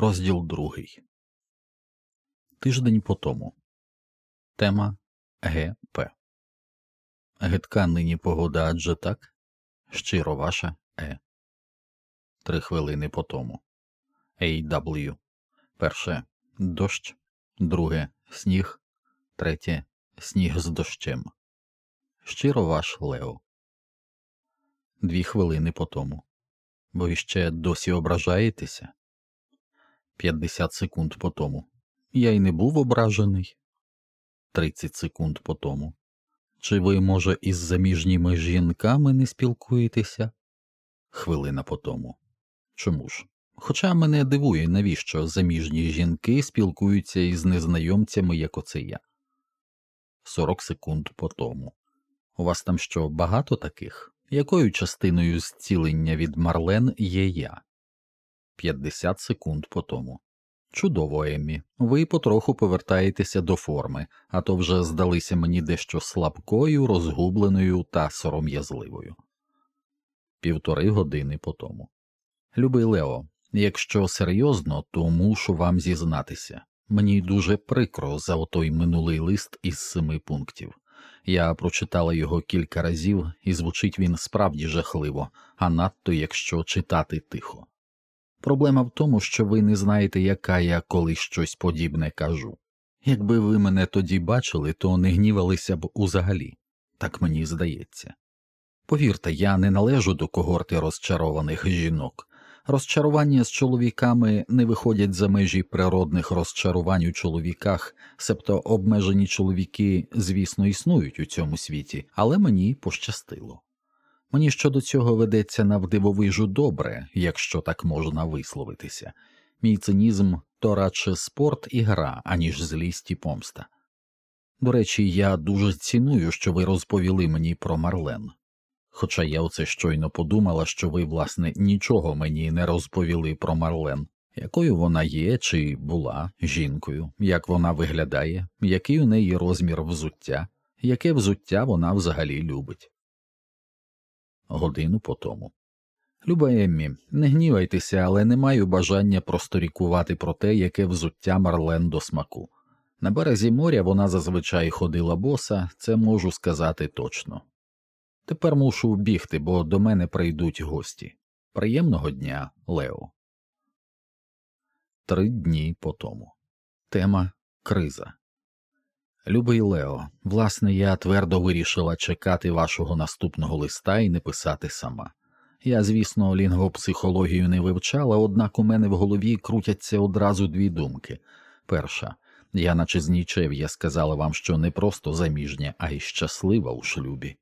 Розділ другий. Тиждень по тому. Тема ГП. Гидка нині погода адже так. Щиро ваша Е. Три хвилини по тому. AW. Перше дощ. Друге сніг. Третє сніг з дощем. Щиро ваш Лео. Дві хвилини по тому. Ви ще досі ображаєтеся? 50 секунд по тому. Я й не був ображений. 30 секунд по тому. Чи ви, може, із заміжніми жінками не спілкуєтеся? Хвилина по тому. Чому ж? Хоча мене дивує, навіщо заміжні жінки спілкуються із незнайомцями, як оце я. 40 секунд по тому. У вас там що багато таких? Якою частиною зцілення від Марлен є я? 50 секунд по тому. Чудово, Еммі. Ви потроху повертаєтеся до форми, а то вже здалися мені дещо слабкою, розгубленою та сором'язливою. Півтори години по тому. Любий Лео, якщо серйозно, то мушу вам зізнатися. Мені дуже прикро за отой минулий лист із семи пунктів. Я прочитала його кілька разів, і звучить він справді жахливо, а надто якщо читати тихо. Проблема в тому, що ви не знаєте, яка я коли щось подібне кажу. Якби ви мене тоді бачили, то не гнівалися б узагалі, так мені здається. Повірте, я не належу до когорти розчарованих жінок. Розчарування з чоловіками не виходять за межі природних розчарувань у чоловіках, себто обмежені чоловіки, звісно, існують у цьому світі, але мені пощастило. Мені щодо цього ведеться навдивовижу добре, якщо так можна висловитися. Мій цинізм то радше спорт і гра, аніж злість і помста. До речі, я дуже ціную, що ви розповіли мені про Марлен. Хоча я оце щойно подумала, що ви, власне, нічого мені не розповіли про Марлен, якою вона є чи була жінкою, як вона виглядає, який у неї розмір взуття, яке взуття вона взагалі любить. Годину по тому. Люба Еммі, не гнівайтеся, але не маю бажання просторікувати про те, яке взуття Марлен до смаку. На березі моря вона зазвичай ходила боса, це можу сказати точно. Тепер мушу бігти, бо до мене прийдуть гості. Приємного дня, Лео. Три дні по тому. Тема криза. Любий Лео, власне, я твердо вирішила чекати вашого наступного листа і не писати сама. Я, звісно, лінгвопсихологію не вивчала, однак у мене в голові крутяться одразу дві думки. Перша, я, наче знічев, я сказала вам, що не просто заміжня, а й щаслива у шлюбі.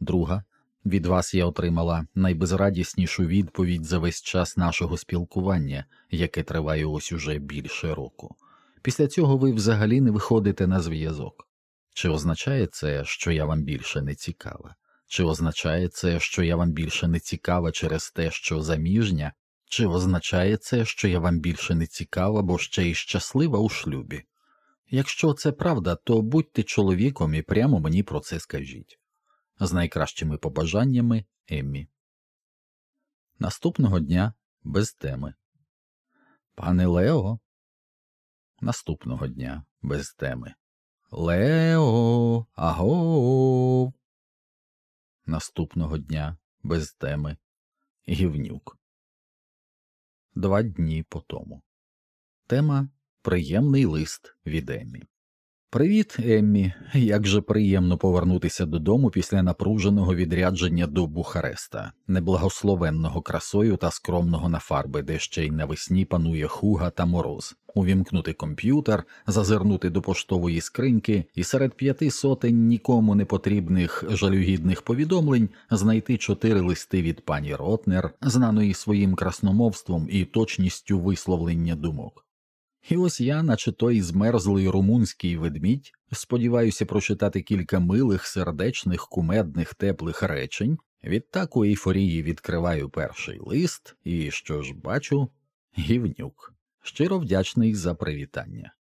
Друга, від вас я отримала найбезрадіснішу відповідь за весь час нашого спілкування, яке триває ось уже більше року. Після цього ви взагалі не виходите на зв'язок. Чи означає це, що я вам більше не цікава? Чи означає це, що я вам більше не цікава через те, що заміжня? Чи означає це, що я вам більше не цікава, бо ще й щаслива у шлюбі? Якщо це правда, то будьте чоловіком і прямо мені про це скажіть. З найкращими побажаннями Еммі. Наступного дня без теми. Пане Лео. Наступного дня без теми. Лео. Аго. Наступного дня без теми. Гівнюк. Два дні по тому. Тема Приємний лист від Еммі. Привіт, Еммі. Як же приємно повернутися додому після напруженого відрядження до Бухареста, неблагословенного красою та скромного на фарби, де ще й навесні панує хуга та мороз, увімкнути комп'ютер, зазирнути до поштової скриньки і серед п'яти сотень нікому не потрібних жалюгідних повідомлень знайти чотири листи від пані Ротнер, знаної своїм красномовством і точністю висловлення думок. І ось я, наче той змерзлий румунський ведмідь, сподіваюся прочитати кілька милих, сердечних, кумедних, теплих речень. Відтак у ейфорії відкриваю перший лист і що ж бачу гівнюк, щиро вдячний за привітання.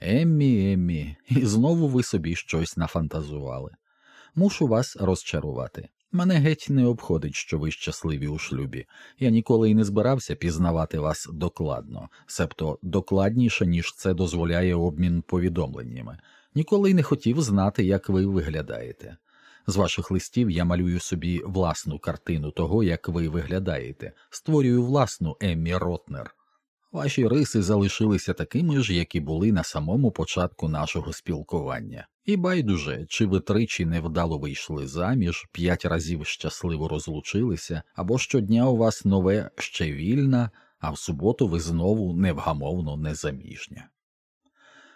Еммі, Еммі, і знову ви собі щось нафантазували. Мушу вас розчарувати. Мене геть не обходить, що ви щасливі у шлюбі. Я ніколи й не збирався пізнавати вас докладно, себто докладніше, ніж це дозволяє обмін повідомленнями. Ніколи й не хотів знати, як ви виглядаєте. З ваших листів я малюю собі власну картину того, як ви виглядаєте, створюю власну Еммі Ротнер. Ваші риси залишилися такими ж, які були на самому початку нашого спілкування, і байдуже, чи ви тричі невдало вийшли заміж, п'ять разів щасливо розлучилися, або щодня у вас нове ще вільна, а в суботу ви знову невгамовно незаміжня.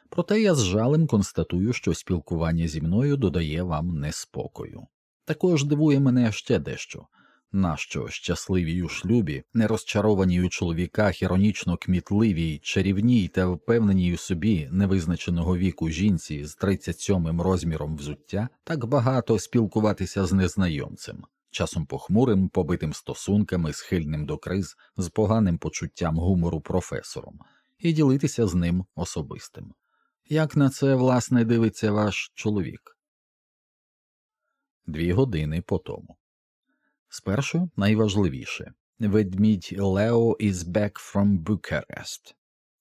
Проте я з жалем констатую, що спілкування зі мною додає вам неспокою. Також дивує мене ще дещо нащо щасливій у шлюбі, не розчарованій у чоловіках, іронічно кмітливій, чарівній та впевненій у собі невизначеного віку жінці з 37-м розміром взуття, так багато спілкуватися з незнайомцем, часом похмурим, побитим стосунками, схильним до криз, з поганим почуттям гумору професором, і ділитися з ним особистим. Як на це, власне, дивиться ваш чоловік? Дві години по тому. Спершу найважливіше ведмідь Лео is back from Bucharest.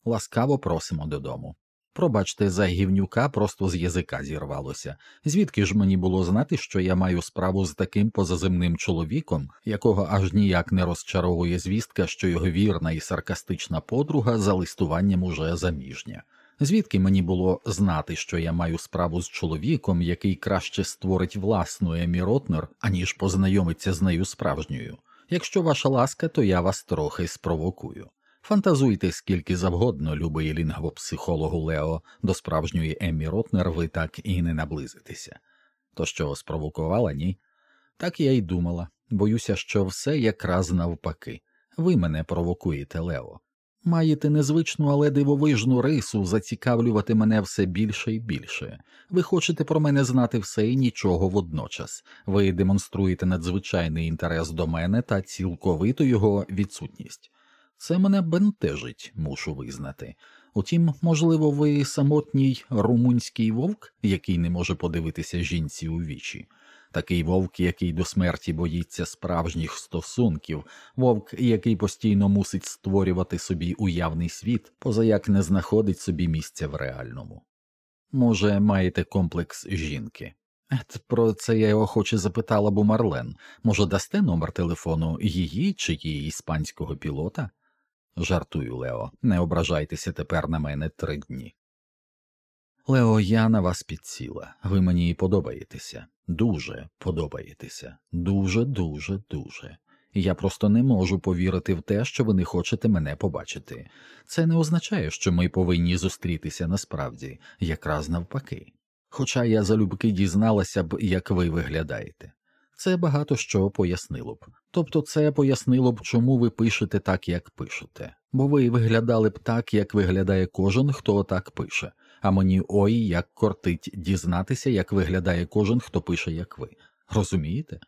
Ласкаво просимо додому. Пробачте, за гівнюка просто з язика зірвалося. Звідки ж мені було знати, що я маю справу з таким позаземним чоловіком, якого аж ніяк не розчаровує звістка, що його вірна і саркастична подруга за листуванням уже заміжня. Звідки мені було знати, що я маю справу з чоловіком, який краще створить власну Емі Ротнер, аніж познайомиться з нею справжньою? Якщо ваша ласка, то я вас трохи спровокую. Фантазуйте скільки завгодно, любий лінгвопсихологу Лео, до справжньої Еммі Ротнер ви так і не наблизитеся. То що спровокувала, ні? Так я й думала. Боюся, що все якраз навпаки. Ви мене провокуєте, Лео. Маєте незвичну, але дивовижну рису зацікавлювати мене все більше і більше. Ви хочете про мене знати все і нічого водночас. Ви демонструєте надзвичайний інтерес до мене та цілковиту його відсутність. Це мене бентежить, мушу визнати. Утім, можливо, ви самотній румунський вовк, який не може подивитися жінці у вічі такий вовк, який до смерті боїться справжніх стосунків, вовк, який постійно мусить створювати собі уявний світ, позаяк не знаходить собі місця в реальному. Може, маєте комплекс жінки? Ет, про це я його охоче запитала Бумарлен. Може, дасте номер телефону її чи її іспанського пілота? Жартую, Лео, не ображайтеся тепер на мене три дні. Лео, я на вас підсіла, ви мені подобаєтеся, дуже подобаєтеся, дуже, дуже, дуже. Я просто не можу повірити в те, що ви не хочете мене побачити. Це не означає, що ми повинні зустрітися насправді, якраз навпаки. Хоча я залюбки дізналася б, як ви виглядаєте. Це багато що пояснило б. Тобто це пояснило б, чому ви пишете так, як пишете, бо ви виглядали б так, як виглядає кожен, хто так пише а мені ой як кортить дізнатися, як виглядає кожен, хто пише, як ви. Розумієте?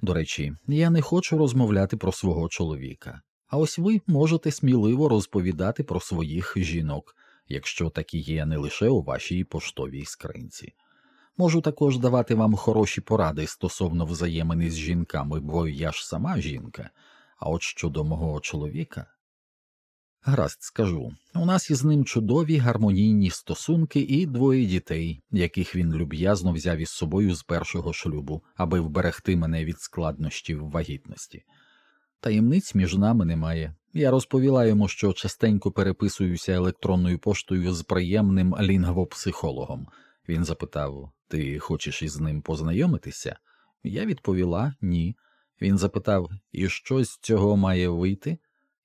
До речі, я не хочу розмовляти про свого чоловіка, а ось ви можете сміливо розповідати про своїх жінок, якщо такі є не лише у вашій поштовій скринці. Можу також давати вам хороші поради стосовно взаємини з жінками, бо я ж сама жінка, а от щодо мого чоловіка. Гаразд, скажу у нас із ним чудові гармонійні стосунки і двоє дітей, яких він люб'язно взяв із собою з першого шлюбу, аби вберегти мене від складнощів вагітності. Таємниць між нами немає. Я розповіла йому, що частенько переписуюся електронною поштою з приємним лінгвопсихологом. Він запитав Ти хочеш із ним познайомитися? Я відповіла ні. Він запитав, і що з цього має вийти?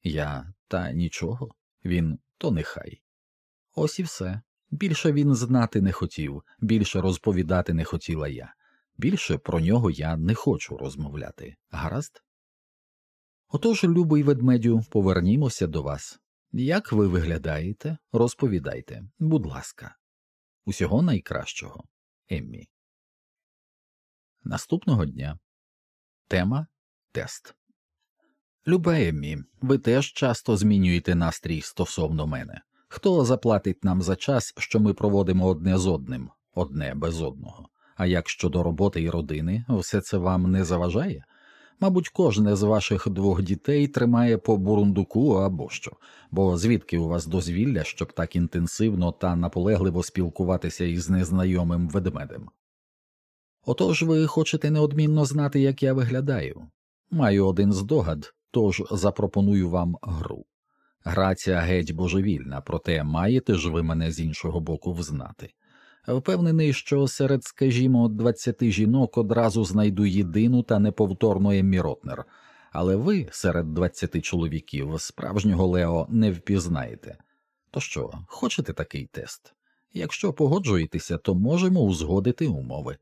Я та нічого, він то нехай. Ось і все. Більше він знати не хотів, більше розповідати не хотіла я. Більше про нього я не хочу розмовляти. Гаразд? Отож, любий ведмедю, повернімося до вас. Як ви виглядаєте, розповідайте, будь ласка, усього найкращого, Еммі. Наступного дня тема тест. Любе Еммі, ви теж часто змінюєте настрій стосовно мене. Хто заплатить нам за час, що ми проводимо одне з одним, одне без одного? А як щодо роботи і родини, все це вам не заважає? Мабуть, кожне з ваших двох дітей тримає по бурундуку або що, бо звідки у вас дозвілля, щоб так інтенсивно та наполегливо спілкуватися із незнайомим ведмедем? Отож ви хочете неодмінно знати, як я виглядаю. Маю один здогад, тож запропоную вам гру. Гра ця геть божевільна, проте маєте ж ви мене з іншого боку взнати. Впевнений, що серед, скажімо, двадцяти жінок одразу знайду єдину та неповторну Еммі Ротнер, але ви серед двадцяти чоловіків справжнього Лео не впізнаєте. То що, хочете такий тест? Якщо погоджуєтеся, то можемо узгодити умови.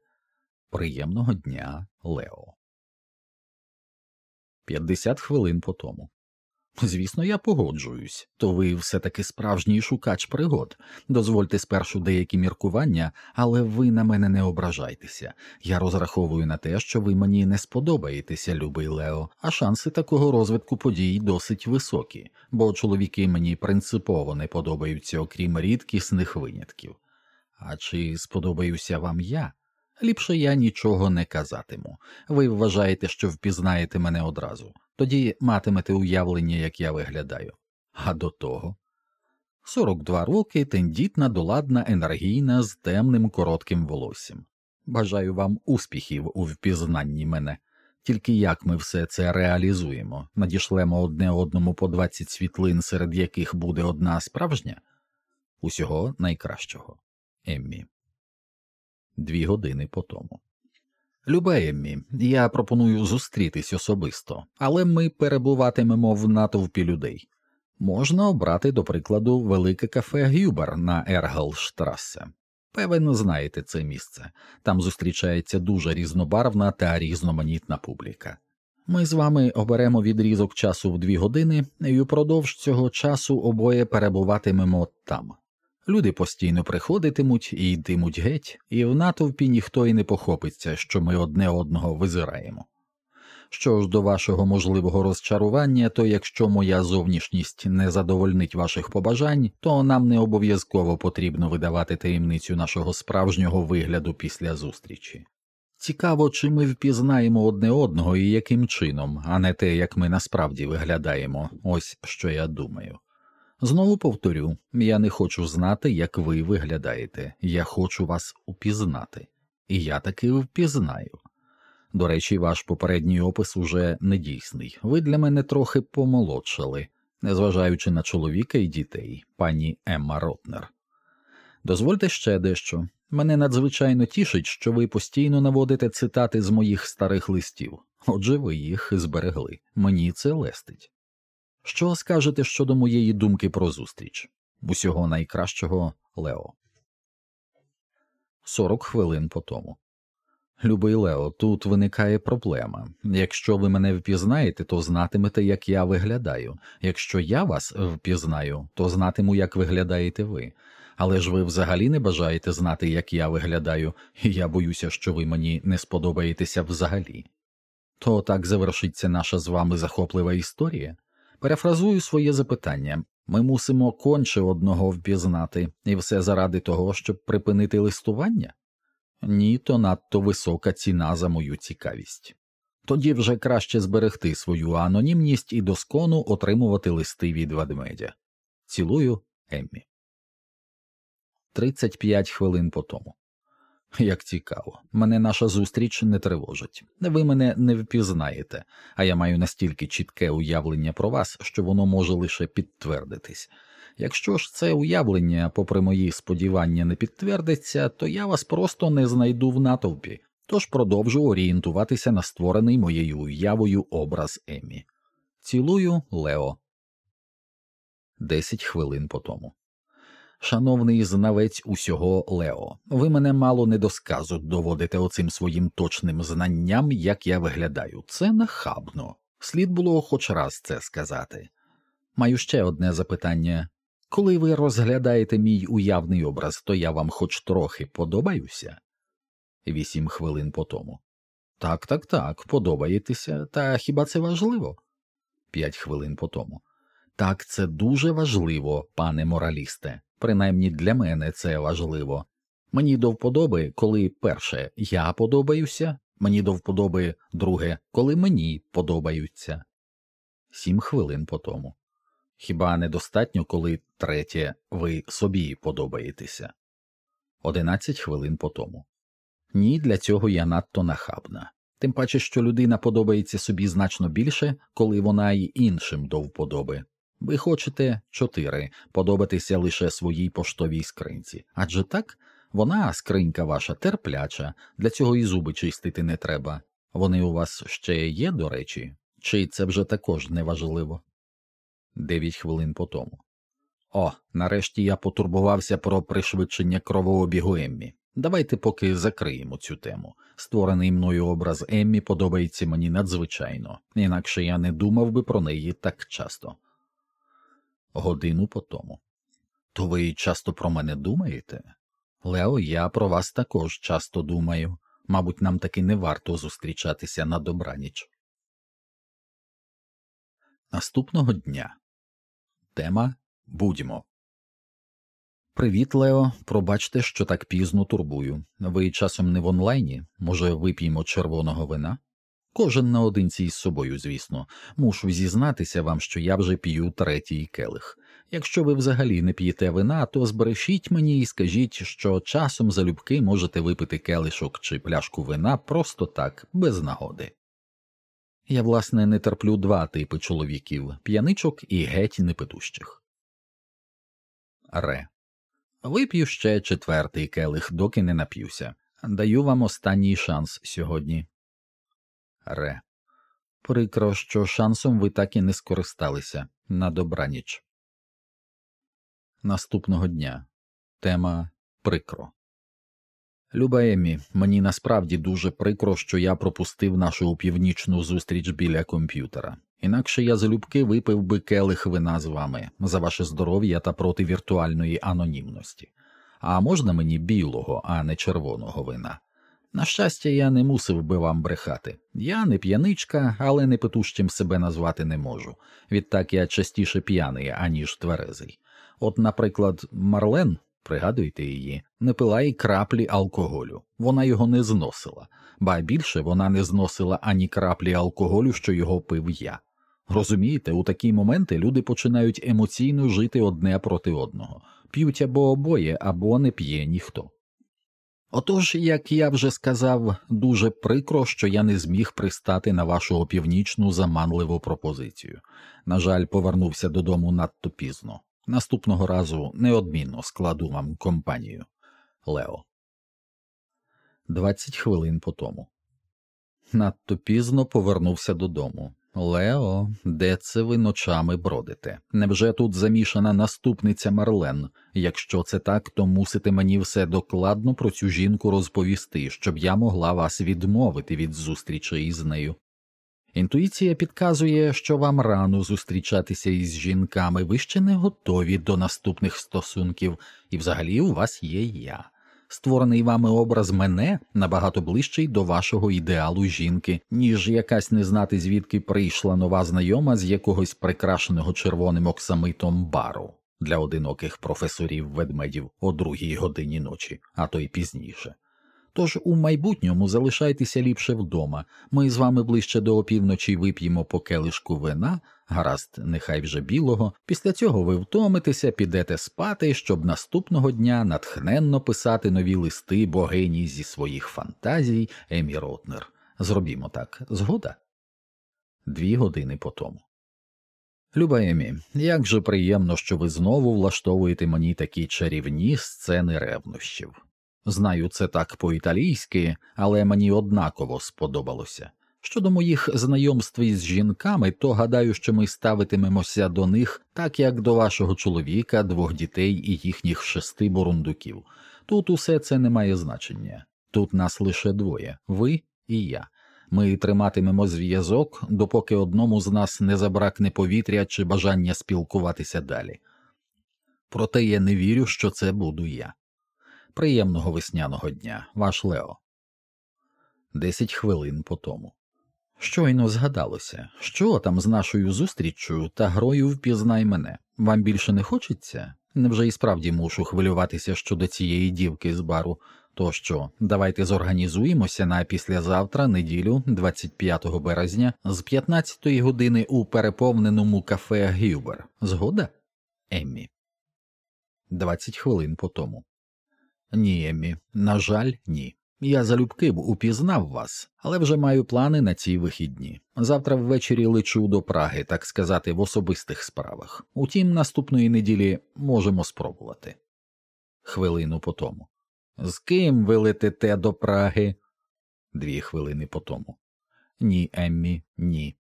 Приємного дня, Лео. 50 хвилин по тому. Звісно, я погоджуюсь, то ви все таки справжній шукач пригод. Дозвольте спершу деякі міркування, але ви на мене не ображайтеся. Я розраховую на те, що ви мені не сподобаєтеся, любий Лео, а шанси такого розвитку подій досить високі, бо чоловіки мені принципово не подобаються, окрім рідкісних винятків. А чи сподобаюся вам я? Ліпше я нічого не казатиму. Ви вважаєте, що впізнаєте мене одразу, тоді матимете уявлення, як я виглядаю. А до того. 42 роки тендітна, доладна, енергійна, з темним коротким волоссям. Бажаю вам успіхів у впізнанні мене. Тільки як ми все це реалізуємо, надішлемо одне одному по 20 світлин, серед яких буде одна справжня? Усього найкращого. Еммі дві години по тому. Любе Еммі, я пропоную зустрітись особисто, але ми перебуватимемо в натовпі людей. Можна обрати, до прикладу, велике кафе Гюбер на Ергалштрасе. Певен, знаєте це місце. Там зустрічається дуже різнобарвна та різноманітна публіка. Ми з вами оберемо відрізок часу в дві години, і упродовж цього часу обоє перебуватимемо там. Люди постійно приходитимуть і йтимуть геть, і в натовпі ніхто й не похопиться, що ми одне одного визираємо. Що ж до вашого можливого розчарування, то якщо моя зовнішність не задовольнить ваших побажань, то нам не обов'язково потрібно видавати таємницю нашого справжнього вигляду після зустрічі. Цікаво, чи ми впізнаємо одне одного і яким чином, а не те, як ми насправді виглядаємо, ось що я думаю. Знову повторю, я не хочу знати, як ви виглядаєте, я хочу вас упізнати, і я таки впізнаю. До речі, ваш попередній опис уже недійсний. Ви для мене трохи помолодшали, незважаючи на чоловіка і дітей, пані Емма Ротнер. Дозвольте ще дещо. Мене надзвичайно тішить, що ви постійно наводите цитати з моїх старих листів, отже, ви їх зберегли. Мені це лестить. Що скажете щодо моєї думки про зустріч? Усього найкращого Лео. Сорок хвилин по тому. Любий Лео, тут виникає проблема. Якщо ви мене впізнаєте, то знатимете, як я виглядаю. Якщо я вас впізнаю, то знатиму, як виглядаєте ви. Але ж ви взагалі не бажаєте знати, як я виглядаю, і я боюся, що ви мені не сподобаєтеся взагалі. То так завершиться наша з вами захоплива історія. Перефразую своє запитання ми мусимо конче одного впізнати, і все заради того, щоб припинити листування? Ні, то надто висока ціна за мою цікавість. Тоді вже краще зберегти свою анонімність і доскону отримувати листи від ведмедя. Цілую, Еммі. 35 хвилин по тому. Як цікаво, мене наша зустріч не тривожить. Ви мене не впізнаєте, а я маю настільки чітке уявлення про вас, що воно може лише підтвердитись. Якщо ж це уявлення, попри мої сподівання, не підтвердиться, то я вас просто не знайду в натовпі, тож продовжу орієнтуватися на створений моєю уявою образ Емі. Цілую, Лео. Десять хвилин по тому. Шановний знавець усього Лео, ви мене мало не до сказу доводите оцим своїм точним знанням, як я виглядаю. Це нахабно. Слід було хоч раз це сказати. Маю ще одне запитання коли ви розглядаєте мій уявний образ, то я вам хоч трохи подобаюся? Вісім хвилин по тому. Так, так, так, подобаєтеся, та хіба це важливо? П'ять хвилин по тому. Так, це дуже важливо, пане моралісте принаймні для мене це важливо. Мені до вподоби, коли перше я подобаюся, мені до вподоби друге, коли мені подобаються. Сім хвилин по тому. Хіба недостатньо, коли третє ви собі подобаєтеся? Одинадцять хвилин по тому. Ні, для цього я надто нахабна. Тим паче, що людина подобається собі значно більше, коли вона й іншим до вподоби. Ви хочете чотири подобатися лише своїй поштовій скринці, адже так вона, скринька ваша, терпляча, для цього і зуби чистити не треба. Вони у вас ще є, до речі, чи це вже також неважливо? Дев'ять хвилин по тому. О, нарешті я потурбувався про пришвидшення кровообігу Еммі. Давайте поки закриємо цю тему. Створений мною образ Еммі подобається мені надзвичайно, інакше я не думав би про неї так часто. Годину по тому. То ви часто про мене думаєте? Лео, я про вас також часто думаю. Мабуть, нам таки не варто зустрічатися на добраніч. Наступного дня тема будьмо. Привіт, Лео. Пробачте, що так пізно турбую. Ви часом не в онлайні? Може, вип'ємо червоного вина? Кожен наодинці із собою, звісно. Мушу зізнатися вам, що я вже п'ю третій келих. Якщо ви взагалі не п'єте вина, то збережіть мені і скажіть, що часом залюбки можете випити келишок чи пляшку вина просто так, без нагоди. Я, власне, не терплю два типи чоловіків п'яничок і геть непитущих. Ре. Вип'ю ще четвертий келих, доки не нап'юся. Даю вам останній шанс сьогодні. Ре. Прикро, що шансом ви так і не скористалися на добраніч. Наступного дня тема прикро. Люба Емі, мені насправді дуже прикро, що я пропустив нашу північну зустріч біля комп'ютера. Інакше я залюбки випив би келих вина з вами за ваше здоров'я та проти віртуальної анонімності. А можна мені білого, а не червоного вина? На щастя, я не мусив би вам брехати. Я не п'яничка, але не петущим себе назвати не можу. Відтак я частіше п'яний, аніж тверезий. От, наприклад, Марлен, пригадуйте її, не пила й краплі алкоголю, вона його не зносила, ба більше вона не зносила ані краплі алкоголю, що його пив я. Розумієте, у такі моменти люди починають емоційно жити одне проти одного, п'ють або обоє, або не п'є ніхто. Отож, як я вже сказав, дуже прикро, що я не зміг пристати на вашу опівнічну заманливу пропозицію. На жаль, повернувся додому надто пізно. Наступного разу неодмінно складу вам компанію. Лео. Двадцять хвилин по тому. Надто пізно повернувся додому. Лео, де це ви ночами бродите? Невже тут замішана наступниця Марлен? Якщо це так, то мусите мені все докладно про цю жінку розповісти, щоб я могла вас відмовити від зустрічі із нею. Інтуїція підказує, що вам рано зустрічатися із жінками, ви ще не готові до наступних стосунків, і взагалі у вас є я. Створений вами образ мене набагато ближчий до вашого ідеалу жінки, ніж якась не знати, звідки прийшла нова знайома з якогось прикрашеного червоним оксамитом бару для одиноких професорів ведмедів о другій годині ночі, а то й пізніше. Тож у майбутньому залишайтеся ліпше вдома. Ми з вами ближче до опівночі вип'ємо по келишку вина, гаразд, нехай вже білого. Після цього ви втомитеся, підете спати, щоб наступного дня натхненно писати нові листи богині зі своїх фантазій Емі Ротнер. Зробімо так, згода? Дві години по тому. Люба Емі, як же приємно, що ви знову влаштовуєте мені такі чарівні сцени ревнощів. Знаю, це так по-італійськи, але мені однаково сподобалося. Щодо моїх знайомств із жінками, то гадаю, що ми ставитимемося до них так, як до вашого чоловіка, двох дітей і їхніх шести бурундуків. Тут усе це не має значення. Тут нас лише двоє ви і я. Ми триматимемо зв'язок, допоки одному з нас не забракне повітря чи бажання спілкуватися далі. Проте я не вірю, що це буду я. Приємного весняного дня, ваш Лео. Десять хвилин по тому. Щойно згадалося, що там з нашою зустріччю та грою впізнай мене. Вам більше не хочеться? Невже і справді мушу хвилюватися щодо цієї дівки з бару? То що, давайте зорганізуємося на післязавтра, неділю, 25 березня, з 15 години у переповненому кафе Гюбер. Згода? Еммі. 20 хвилин по тому. Ні, Еммі, на жаль, ні. Я залюбки б упізнав вас, але вже маю плани на ці вихідні. Завтра ввечері лечу до Праги, так сказати, в особистих справах. Утім, наступної неділі можемо спробувати. Хвилину по тому. З ким ви летите до Праги? Дві хвилини по тому. Ні, Еммі, ні.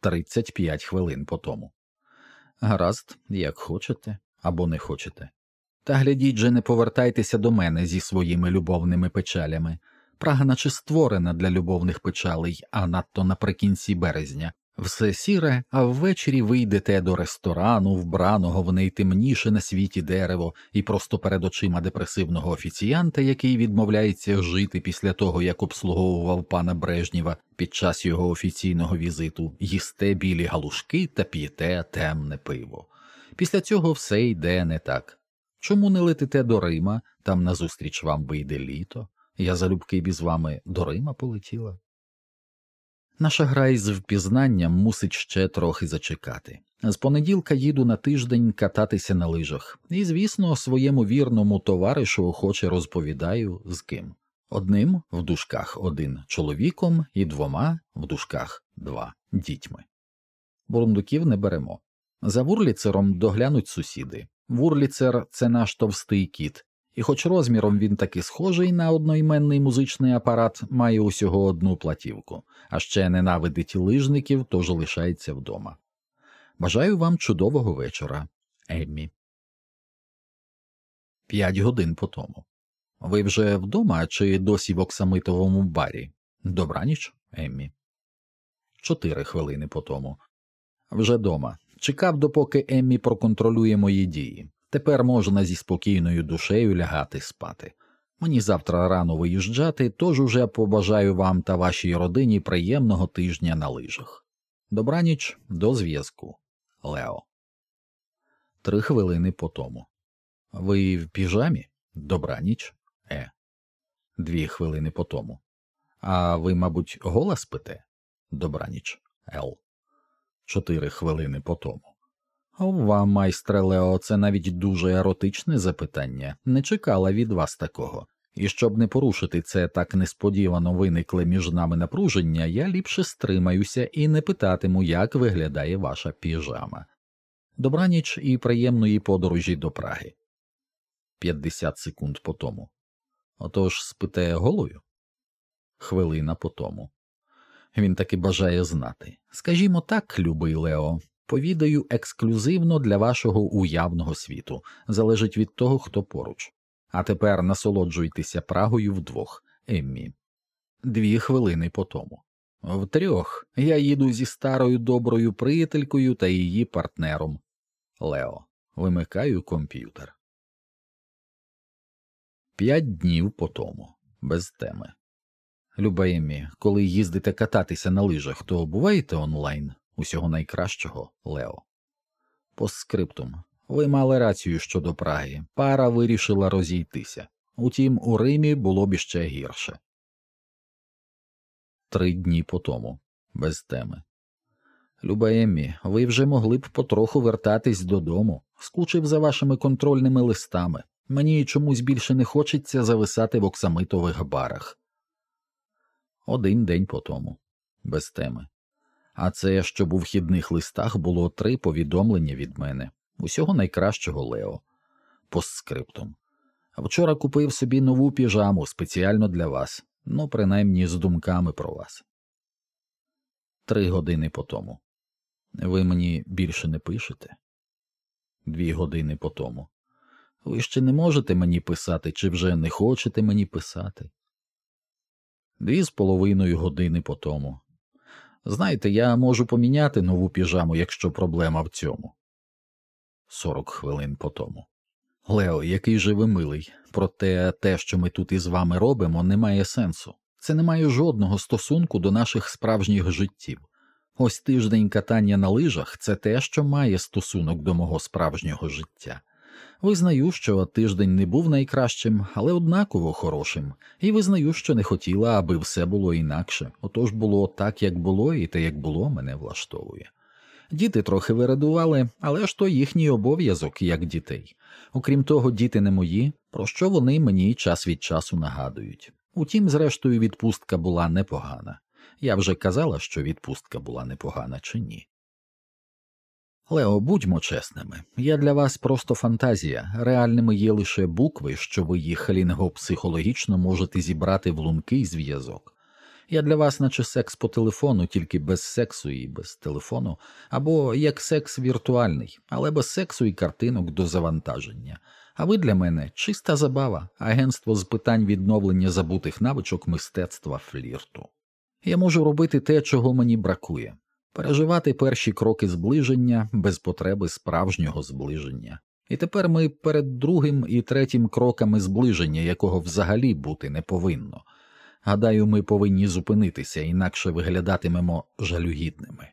Тридцять п'ять хвилин по тому. Гаразд, як хочете або не хочете. Та глядіть же, не повертайтеся до мене зі своїми любовними печалями. Прага наче створена для любовних печалей, а надто наприкінці березня. Все сіре, а ввечері вийдете до ресторану, вбраного в найтемніше на світі дерево, і просто перед очима депресивного офіціанта, який відмовляється жити після того, як обслуговував пана Брежнєва під час його офіційного візиту, їсте білі галушки та п'єте темне пиво. Після цього все йде не так. Чому не летите до Рима, там назустріч вам вийде літо? Я залюбки б із вами до Рима полетіла. Наша гра із впізнанням мусить ще трохи зачекати. З понеділка їду на тиждень кататися на лижах, і, звісно, своєму вірному товаришу охоче розповідаю з ким. Одним в дужках один чоловіком і двома в дужках два дітьми. Бурундуків не беремо. За вурліцером доглянуть сусіди. Вурліцер це наш товстий кіт, і, хоч розміром він таки схожий на одноіменний музичний апарат, має усього одну платівку, а ще ненавидить лижників, тож лишається вдома. Бажаю вам чудового вечора, Еммі. П'ять годин по тому. Ви вже вдома чи досі в оксамитовому барі? Добраніч, Еммі. Чотири хвилини по тому. Вже дома. Чекав, допоки Еммі проконтролює мої дії. Тепер можна зі спокійною душею лягати спати. Мені завтра рано виїжджати, тож уже побажаю вам та вашій родині приємного тижня на лижах. Добраніч до зв'язку. Лео. Три хвилини по тому. Ви в піжамі? Добраніч. Е. Дві хвилини по тому. А ви, мабуть, гола спите? Добраніч. Л. Чотири хвилини по тому. Ова, майстре Лео, це навіть дуже еротичне запитання. Не чекала від вас такого. І щоб не порушити це так несподівано виникле між нами напруження, я ліпше стримаюся і не питатиму, як виглядає ваша піжама. Добраніч і приємної подорожі до Праги. 50 секунд по тому. Отож спите голою? Хвилина по тому. Він таки бажає знати. Скажімо так, любий Лео, повідаю ексклюзивно для вашого уявного світу, залежить від того, хто поруч. А тепер насолоджуйтеся Прагою вдвох, Еммі. Дві хвилини по тому. Втрьох я їду зі старою доброю приятелькою та її партнером. Лео. Вимикаю комп'ютер. П'ять днів по тому. Без теми. Люба Еммі, коли їздите кататися на лижах, то буваєте онлайн усього найкращого Лео. Постскриптум. Ви мали рацію щодо Праги. Пара вирішила розійтися. Утім, у Римі було б іще гірше. Три дні по тому. Без теми. Люба Еммі, ви вже могли б потроху вертатись додому. Скучив за вашими контрольними листами. Мені чомусь більше не хочеться зависати в оксамитових барах. Один день по тому. Без теми. А це, щоб у вхідних листах було три повідомлення від мене усього найкращого Лео. Постскриптум. Вчора купив собі нову піжаму спеціально для вас, ну, принаймні з думками про вас. Три години по тому. Ви мені більше не пишете? Дві години по тому. Ви ще не можете мені писати, чи вже не хочете мені писати? Дві з половиною години по тому. Знаєте, я можу поміняти нову піжаму, якщо проблема в цьому. Сорок хвилин по тому. Лео, який же ви милий, проте те, що ми тут із вами робимо, не має сенсу. Це не має жодного стосунку до наших справжніх життів. Ось тиждень катання на лижах це те, що має стосунок до мого справжнього життя. Визнаю, що тиждень не був найкращим, але однаково хорошим, і визнаю, що не хотіла, аби все було інакше. Отож було так, як було, і те, як було, мене влаштовує. Діти трохи вирадували, але ж то їхній обов'язок, як дітей. Окрім того, діти не мої, про що вони мені час від часу нагадують. Утім, зрештою, відпустка була непогана. Я вже казала, що відпустка була непогана чи ні. Лео, будьмо чесними, я для вас просто фантазія, реальними є лише букви, що ви їх лінгопсихологічно можете зібрати в лункий зв'язок. Я для вас, наче секс по телефону, тільки без сексу і без телефону, або як секс віртуальний, але без сексу і картинок до завантаження. А ви для мене чиста забава, агентство з питань відновлення забутих навичок мистецтва флірту. Я можу робити те, чого мені бракує переживати перші кроки зближення без потреби справжнього зближення. І тепер ми перед другим і третім кроками зближення, якого взагалі бути не повинно. Гадаю, ми повинні зупинитися, інакше виглядатимемо жалюгідними.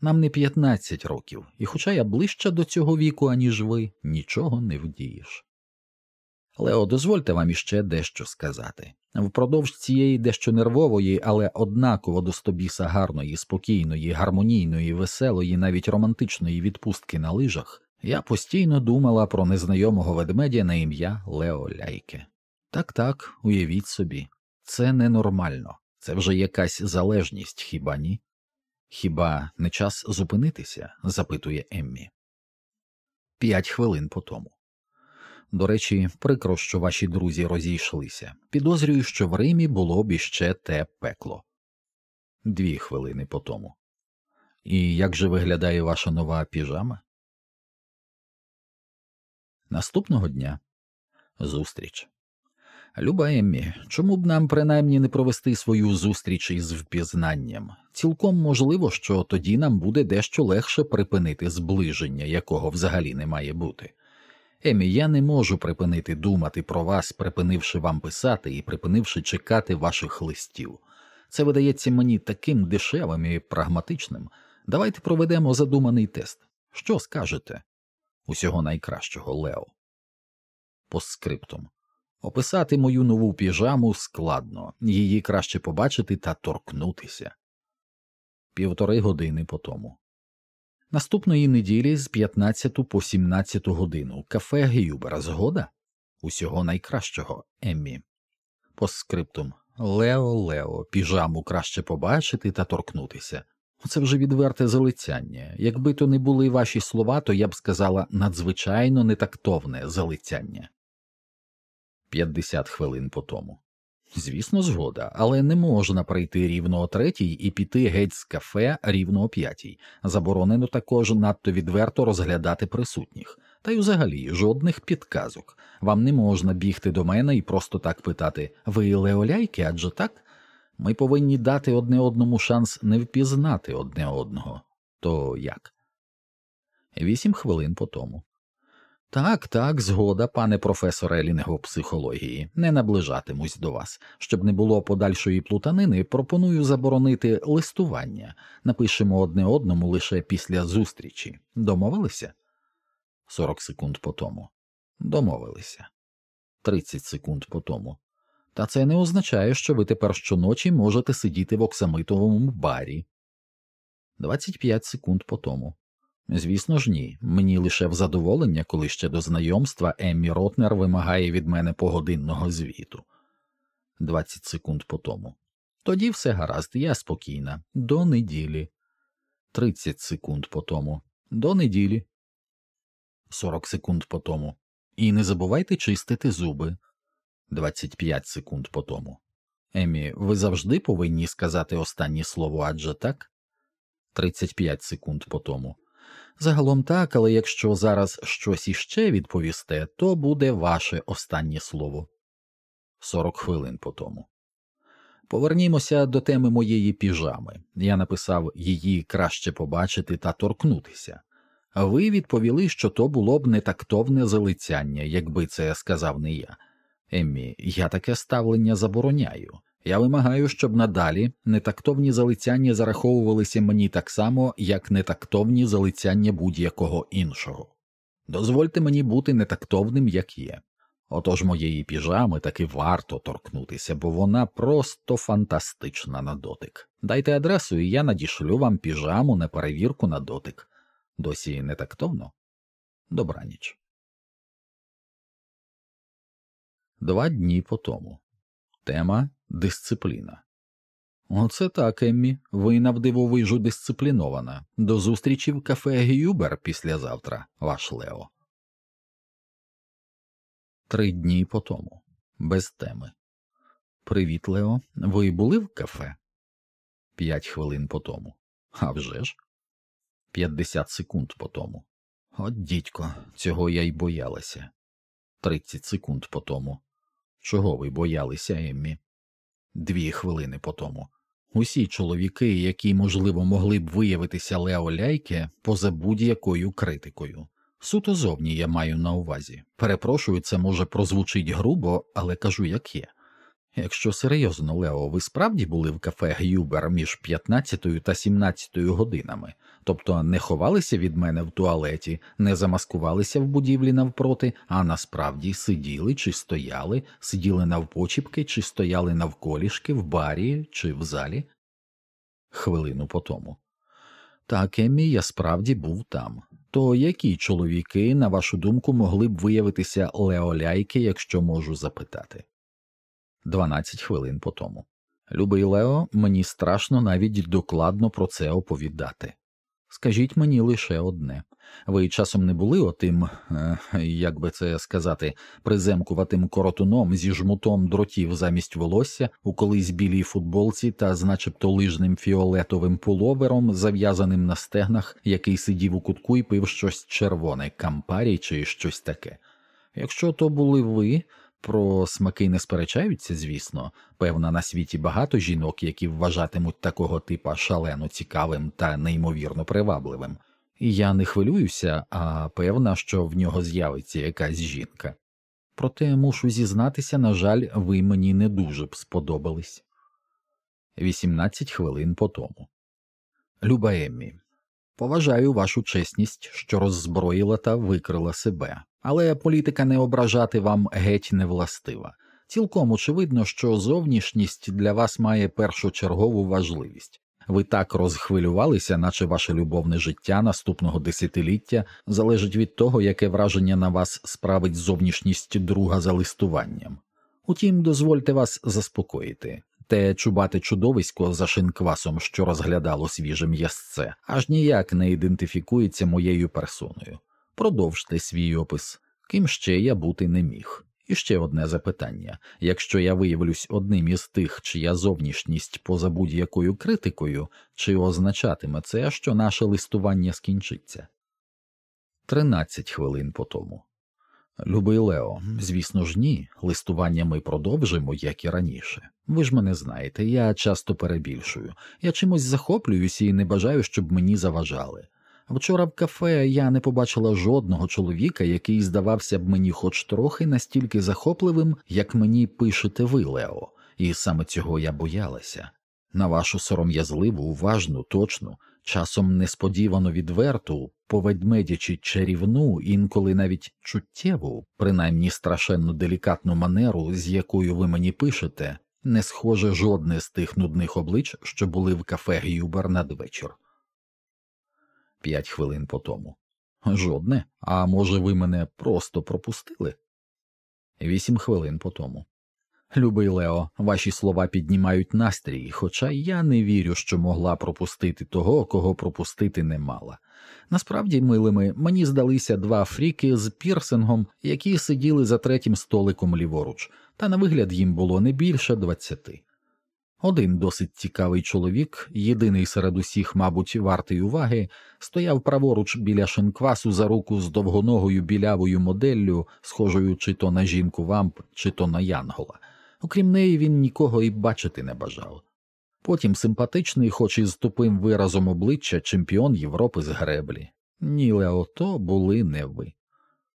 Нам не 15 років, і хоча я ближче до цього віку, аніж ви, нічого не вдієш. Лео, дозвольте вам іще дещо сказати. Впродовж цієї дещо нервової, але однаково до стобіса гарної, спокійної, гармонійної, веселої, навіть романтичної відпустки на лижах, я постійно думала про незнайомого ведмедя на ім'я Лео Ляйке. Так так, уявіть собі, це ненормально, це вже якась залежність, хіба ні? Хіба не час зупинитися? запитує Еммі. П'ять хвилин по тому. До речі, прикро, що ваші друзі розійшлися. Підозрюю, що в Римі було б іще те пекло. Дві хвилини по тому. І як же виглядає ваша нова піжама? Наступного дня зустріч. Люба Еммі, чому б нам принаймні не провести свою зустріч із впізнанням? Цілком можливо, що тоді нам буде дещо легше припинити зближення, якого взагалі не має бути. Емі, я не можу припинити думати про вас, припинивши вам писати і припинивши чекати ваших листів. Це видається мені таким дешевим і прагматичним. Давайте проведемо задуманий тест. Що скажете? Усього найкращого, Лео. Постскриптум. Описати мою нову піжаму складно, її краще побачити та торкнутися. Півтори години по тому. Наступної неділі з 15 по 17 годину кафе Гюбера згода? Усього найкращого, Еммі. Постскриптум Лео Лео, піжаму краще побачити та торкнутися. Це вже відверте залицяння. Якби то не були ваші слова, то я б сказала надзвичайно нетактовне залицяння. 50 хвилин по тому. Звісно, згода, але не можна прийти рівно о третій і піти геть з кафе рівно о п'ятій. Заборонено також надто відверто розглядати присутніх, та й взагалі жодних підказок. Вам не можна бігти до мене і просто так питати ви леоляйки, адже так? Ми повинні дати одне одному шанс не впізнати одне одного. То як? Вісім хвилин по тому. Так, так, згода, пане професоре лінгвопсихології, не наближатимусь до вас. Щоб не було подальшої плутанини, пропоную заборонити листування. Напишемо одне одному лише після зустрічі. Домовилися? 40 секунд по тому. Домовилися. 30 секунд по тому. Та це не означає, що ви тепер щоночі можете сидіти в оксамитовому барі. 25 секунд по тому. Звісно ж, ні. Мені лише в задоволення, коли ще до знайомства Еммі Ротнер вимагає від мене погодинного звіту. 20 секунд по тому. Тоді все гаразд, я спокійна. До неділі. 30 секунд по тому. До неділі. 40 секунд по тому. І не забувайте чистити зуби. 25 секунд по тому. Емі, ви завжди повинні сказати останнє слово адже так? 35 секунд по тому. Загалом так, але якщо зараз щось іще відповісте, то буде ваше останнє слово. Сорок хвилин по тому. Повернімося до теми моєї піжами. Я написав її краще побачити та торкнутися. Ви відповіли, що то було б нетактовне залицяння, якби це сказав не я. Еммі, я таке ставлення забороняю. Я вимагаю, щоб надалі нетактовні залицяння зараховувалися мені так само, як нетактовні залицяння будь-якого іншого. Дозвольте мені бути нетактовним, як є. Отож моєї піжами таки варто торкнутися, бо вона просто фантастична на дотик. Дайте адресу, і я надішлю вам піжаму на перевірку на дотик. Досі не тактовно? Добраніч. Два дні по тому. Тема дисципліна. Оце так, Еммі. Ви навдивовижу дисциплінована. До зустрічі в кафе Гюбер післязавтра, ваш Лео. Три дні по тому. Без теми. Привіт, Лео. Ви були в кафе? П'ять хвилин по тому. А вже ж? П'ятдесят секунд по тому. От дідько, цього я й боялася. Тридцять секунд по тому. Чого ви боялися, Еммі? Дві хвилини по тому. Усі чоловіки, які, можливо, могли б виявитися Лео Ляйке поза будь-якою критикою. Суто зовні я маю на увазі. Перепрошую, це може прозвучить грубо, але кажу, як є. Якщо серйозно, Лео, ви справді були в кафе Гюбер між 15 та 17 годинами, тобто не ховалися від мене в туалеті, не замаскувалися в будівлі навпроти, а насправді сиділи чи стояли, сиділи навпочіпки, чи стояли навколішки в барі чи в залі? Хвилину по тому. Так, Еммі, я справді був там. То які чоловіки, на вашу думку, могли б виявитися леоляйки, якщо можу запитати? Дванадцять хвилин по тому. Любий Лео, мені страшно навіть докладно про це оповідати. Скажіть мені лише одне ви часом не були отим, е, як би це сказати, приземкуватим коротуном зі жмутом дротів замість волосся у колись білій футболці та з начебто лижним фіолетовим пуловером, зав'язаним на стегнах, який сидів у кутку і пив щось червоне, кампарі чи щось таке. Якщо то були ви. Про смаки не сперечаються, звісно, певно, на світі багато жінок, які вважатимуть такого типа шалено цікавим та неймовірно привабливим. І я не хвилююся, а певна, що в нього з'явиться якась жінка. Проте мушу зізнатися, на жаль, ви мені не дуже б сподобались. 18 хвилин по тому. Люба Еммі, поважаю вашу чесність, що роззброїла та викрила себе, але політика не ображати вам геть не властива. Цілком очевидно, що зовнішність для вас має першочергову важливість. Ви так розхвилювалися, наче ваше любовне життя наступного десятиліття залежить від того, яке враження на вас справить зовнішність друга за листуванням. Утім, дозвольте вас заспокоїти. Те чубате чудовисько за шинквасом, що розглядало свіже м'ясце, аж ніяк не ідентифікується моєю персоною. Продовжте свій опис, ким ще я бути не міг. І ще одне запитання якщо я виявлюсь одним із тих, чия зовнішність поза будь-якою критикою, чи означатиме це, що наше листування скінчиться? Тринадцять хвилин по тому. Любий Лео, звісно ж, ні. Листування ми продовжимо, як і раніше. Ви ж мене знаєте, я часто перебільшую. Я чимось захоплююся і не бажаю, щоб мені заважали. Вчора в кафе я не побачила жодного чоловіка, який здавався б мені хоч трохи настільки захопливим, як мені пишете ви, Лео, і саме цього я боялася. На вашу сором'язливу, уважну, точну, часом несподівано відверту, поведмедячи чарівну, інколи навіть чуттєву, принаймні страшенно делікатну манеру, з якою ви мені пишете, не схоже жодне з тих нудних облич, що були в кафе Гюбер надвечір п'ять хвилин по тому. Жодне. А може, ви мене просто пропустили? Вісім хвилин по тому. Любий Лео, ваші слова піднімають настрій, хоча я не вірю, що могла пропустити того, кого пропустити не мала. Насправді, милими, мені здалися два фріки з пірсингом, які сиділи за третім столиком ліворуч, та на вигляд їм було не більше двадцяти. Один досить цікавий чоловік, єдиний серед усіх, мабуть, вартий уваги, стояв праворуч біля шинквасу за руку з довгоногою білявою моделлю, схожою чи то на жінку вамп, чи то на Янгола. Окрім неї, він нікого і бачити не бажав. Потім симпатичний, хоч і з тупим виразом обличчя, чемпіон Європи з греблі. Ні, Леото були не ви.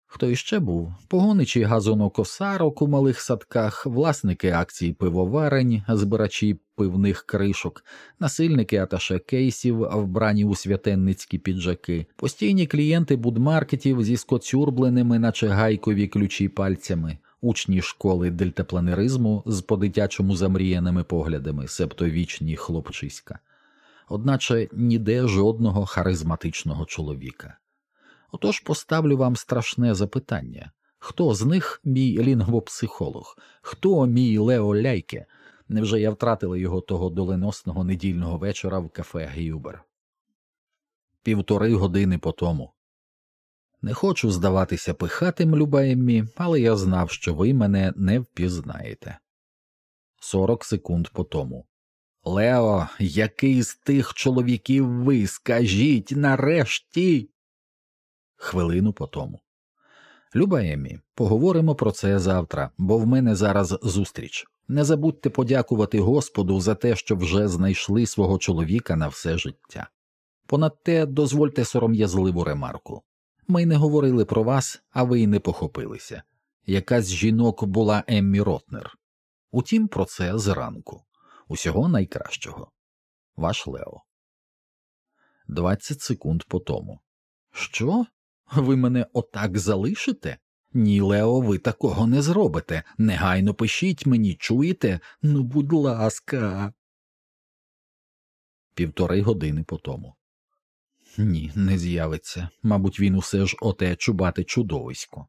Хто іще був? Погоничі газонокосарок у малих садках, власники акцій пивоварень, збирачі пивних кришок, насильники аташе кейсів, вбрані у святенницькі піджаки, постійні клієнти будмаркетів зі скоцюрбленими, наче гайкові ключі пальцями, учні школи дельтапланеризму з по-дитячому замріяними поглядами, себто вічні хлопчиська. Одначе ніде жодного харизматичного чоловіка. Отож поставлю вам страшне запитання хто з них мій лінгвопсихолог, хто мій Лео Ляйке? Невже я втратила його того доленосного недільного вечора в кафе Гюбер? Півтори години по тому. Не хочу здаватися пихатим, люба Еммі, але я знав, що ви мене не впізнаєте. Сорок секунд по тому. Лео, який з тих чоловіків ви скажіть нарешті? Хвилину по тому. Люба Еммі, поговоримо про це завтра, бо в мене зараз зустріч. Не забудьте подякувати Господу за те, що вже знайшли свого чоловіка на все життя. Понад те, дозвольте сором'язливу ремарку. Ми не говорили про вас, а ви й не похопилися. Якась жінок була Еммі Ротнер. Утім, про це зранку. Усього найкращого. Ваш Лео. Двадцять секунд по тому. Що? Ви мене отак залишите? Ні, Лео, ви такого не зробите. Негайно пишіть мені, чуєте? Ну, будь ласка. Півтори години по тому. Ні, не з'явиться. Мабуть, він усе ж оте чубати чудовисько.